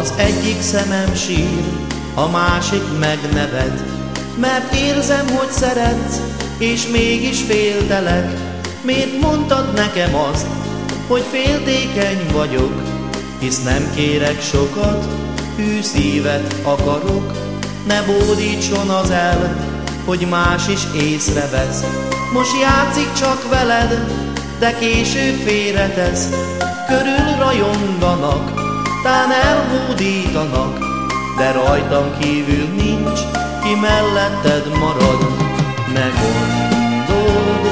Az egyik szemem sír, a másik megneved, mert érzem, hogy szeretsz, és mégis féltelek. Miért mondtad nekem azt, hogy féltékeny vagyok, hisz nem kérek sokat, hű szívet akarok, ne bódítson az el, hogy más is észrevesz. Most játszik csak veled, de később félretesz, körül rajonganak, tán elhódítanak, de rajtam kívül nincs, ki melletted marad. Ne gondold,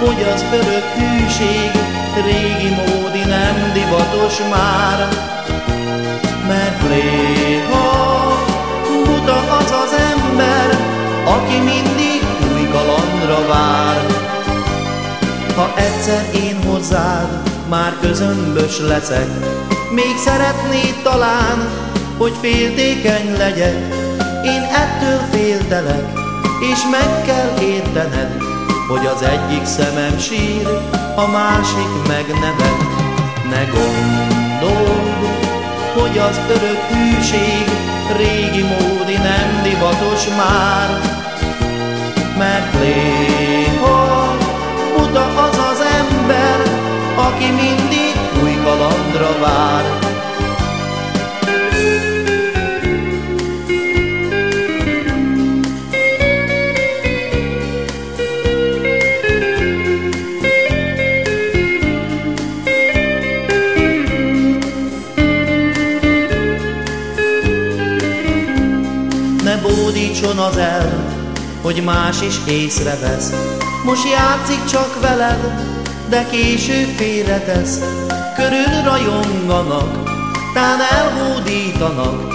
hogy az örök hűség régi módi nem divatos már, mert léha buta az az ember, aki mindig új kalandra vár. Ha egyszer én hozzád már közömbös leszek, még szeretnéd talán, hogy féltékeny legyek, én ettől féltelek, és meg kell értened, hogy az egyik szemem sír, a másik meg nevet. Ne gondold, hogy az örök hűség régi módi nem divatos már, mert léha buta az az Ne bódítson az el, hogy más is észrevesz, most játszik csak veled, de később félretesz, körül rajonganak, tán elhódítanak,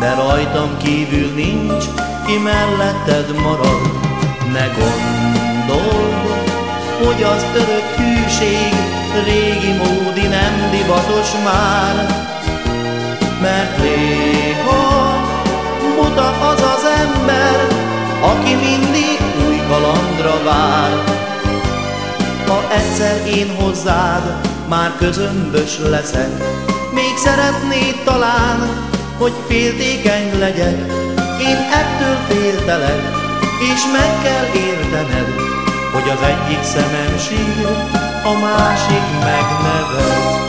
de rajtam kívül nincs, ki melletted marad. Ne gondold, hogy az örök hűség régi módi nem divatos már, mert léha vár. Ha egyszer én hozzád már közömbös leszek, még szeretnéd talán, hogy féltékeny legyek, én ettől féltelek, és meg kell értened, hogy az egyik szemem sír, a másik megneved.